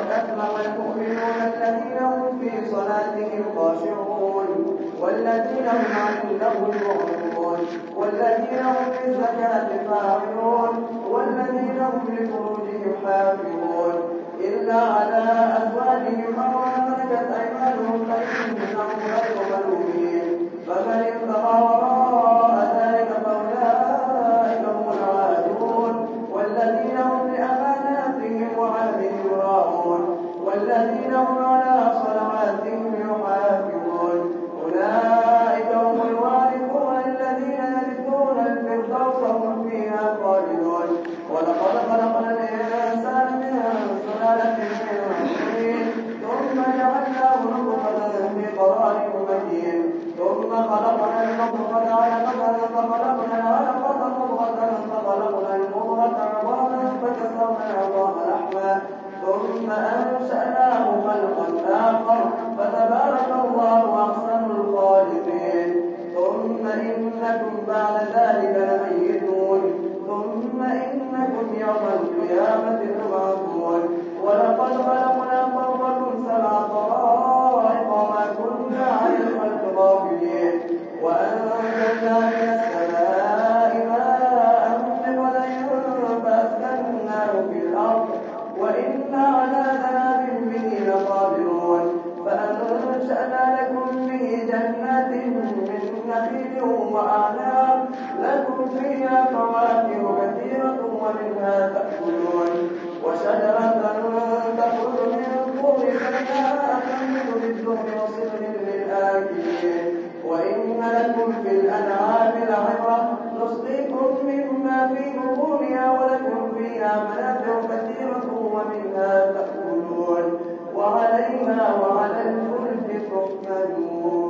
أفلح المؤمنون الذين هم في صلاتهم خاشعون والذين هم عن اللغو معرضون والذين هم للزكاة فاعلون والذين هم لفروجهم حافظون إلا على أزواجهم أو ما ملكت أيمانهم فإنهم غير ملومين فمن ابتغى وراء وأعناب لكم فيها فواكه كثيرة ومنها تأكلون وشجرة تخرج من طور سيناء تنبت بالدهن وصبر للآكلين. وإن لكم في الأنعام لعبرة نسقيكم مما في بطونها ولكم فيها منافع كثيرة ومنها تأكلون. وعليها وعلى الفلك تحملون.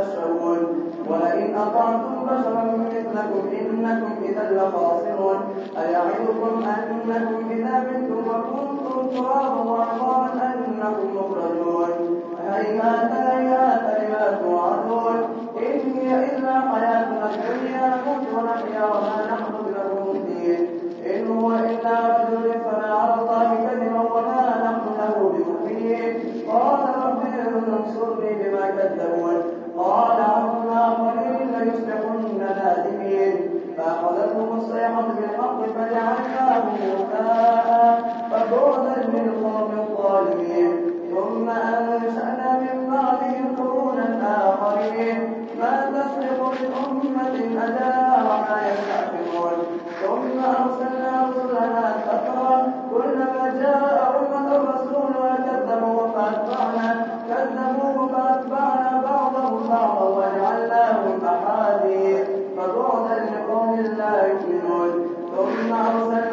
تشربون ولئن أطعتم بشرا مثلكم إنكم إذا لخاسرون. أيعدكم أنكم إذا متم وكنتم ترابا وعظاما أنكم مخرجون. هيهات هيهات لما توعدون. إن هي إلا حياتنا الدنيا نموت ونحيا وما نحن بموتين إن هو إلا رجل افترى على الله كذبا وما نحن له بمؤمنين قال رب انصرني بما كذبون. فأخذتهم الصيحة بالحق فجعلناهم غثاء فبعدا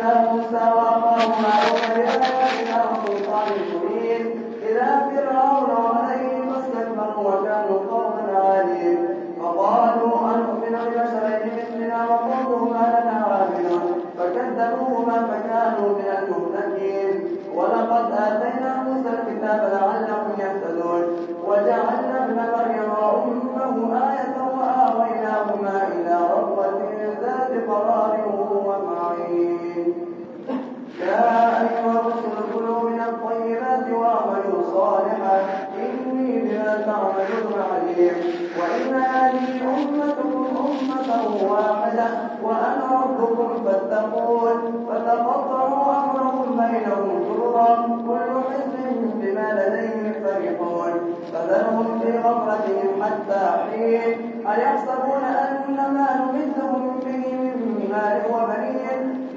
موسى وقومه بأن أرض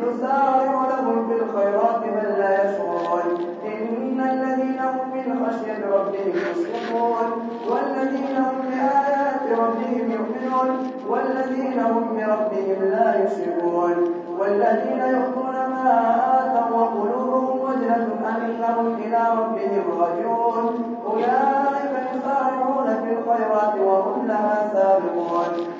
نسارع لهم في الخيرات بل لا يشعرون. إن الذين هم من خشية ربهم يشركون والذين هم بآيات ربهم يؤمنون. والذين هم بربهم لا يشركون والذين يؤتون ما آتوا وقلوبهم وجهة أنهم إلى ربهم راجعون. أولئك يسارعون في الخيرات وهم لها سابقون.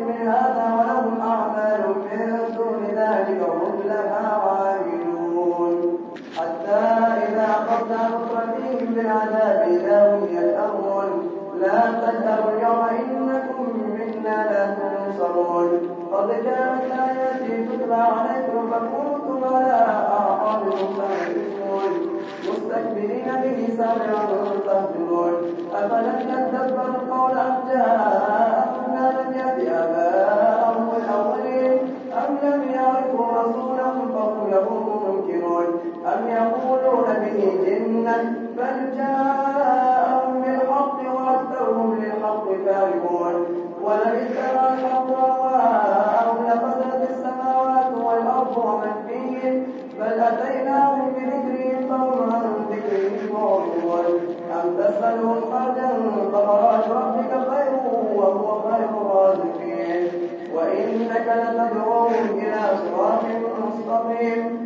حتى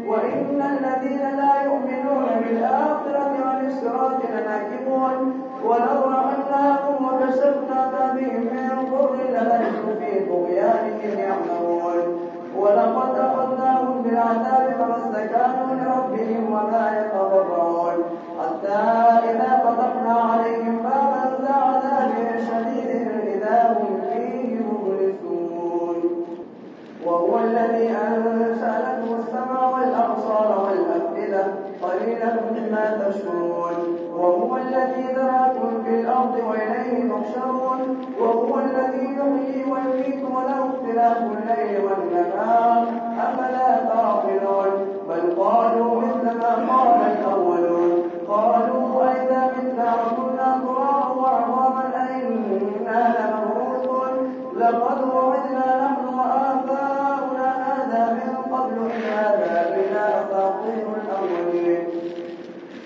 وإن الذين لا يؤمنون بالآخرة عن الصراط لناكبون. ولو رحمناهم وكشفنا بهم من ضر للجوا في طغيانهم يعمهون. ولقد أخذناهم بالعذاب فما استكانوا لربهم وما يتضرعون. حتى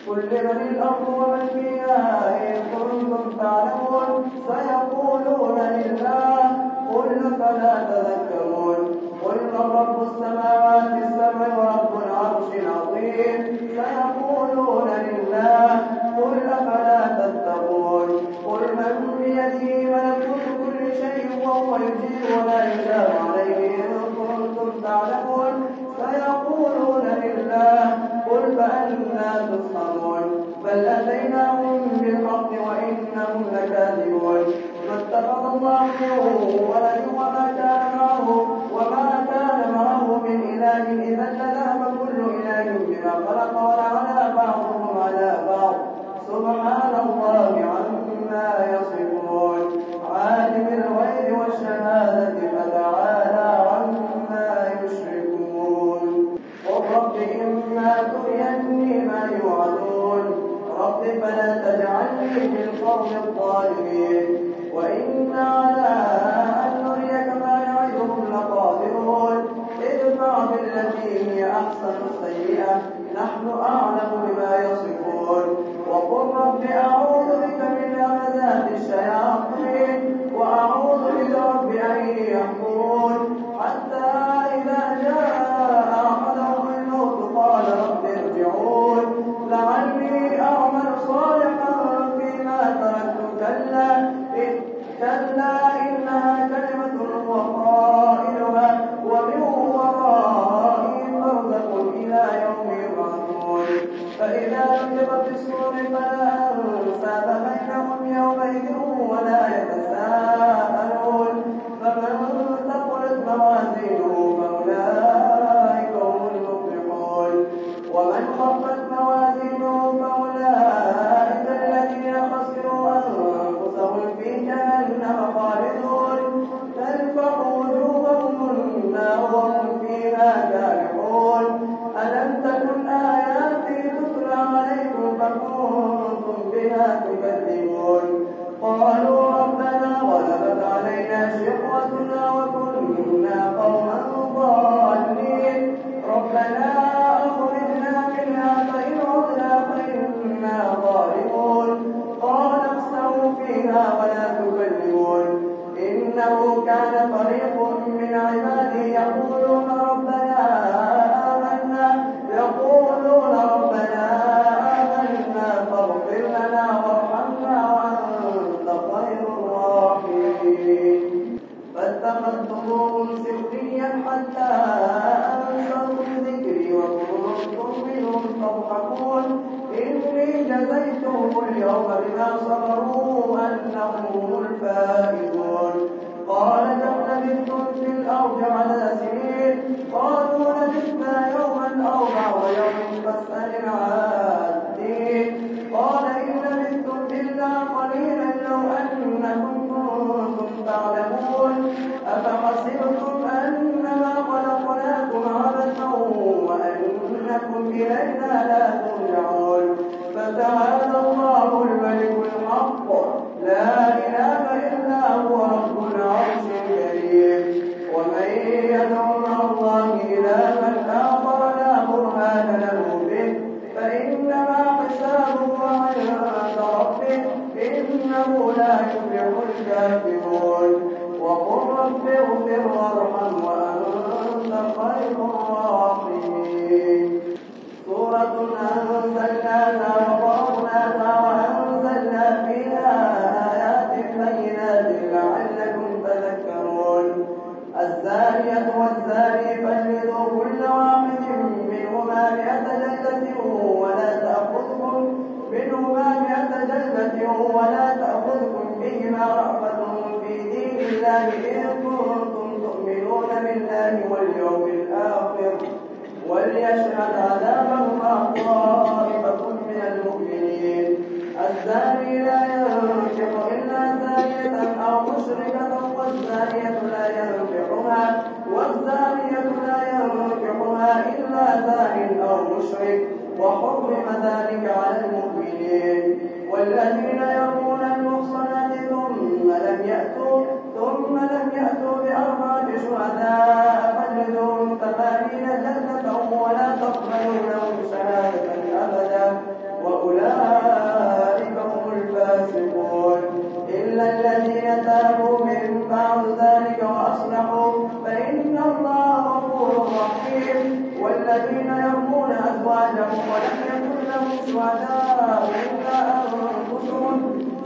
وزلزلت الأرض ومن فيها إن كنتم تعلمون سيقولون لله قل فلا تذكرون قوم الظالمين. وإن una bocana para ponerme la edad. منهما مئة جلدة ولا تأخذكم بهما رأفة في دين الله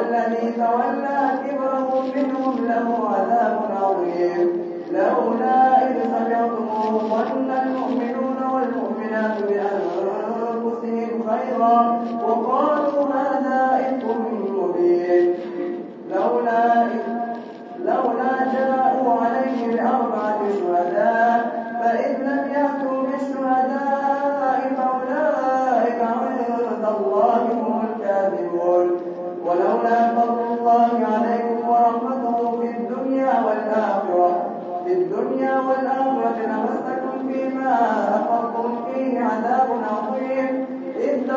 والذي تولى كبره منهم له عذاب عظيم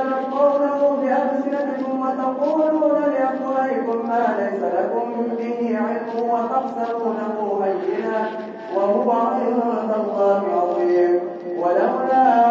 تلقونه بألسنتكم وتقولون لأفواهكم ما ليس لكم به علم وتحسبونه هينا وهو عند الله عظيم ولولا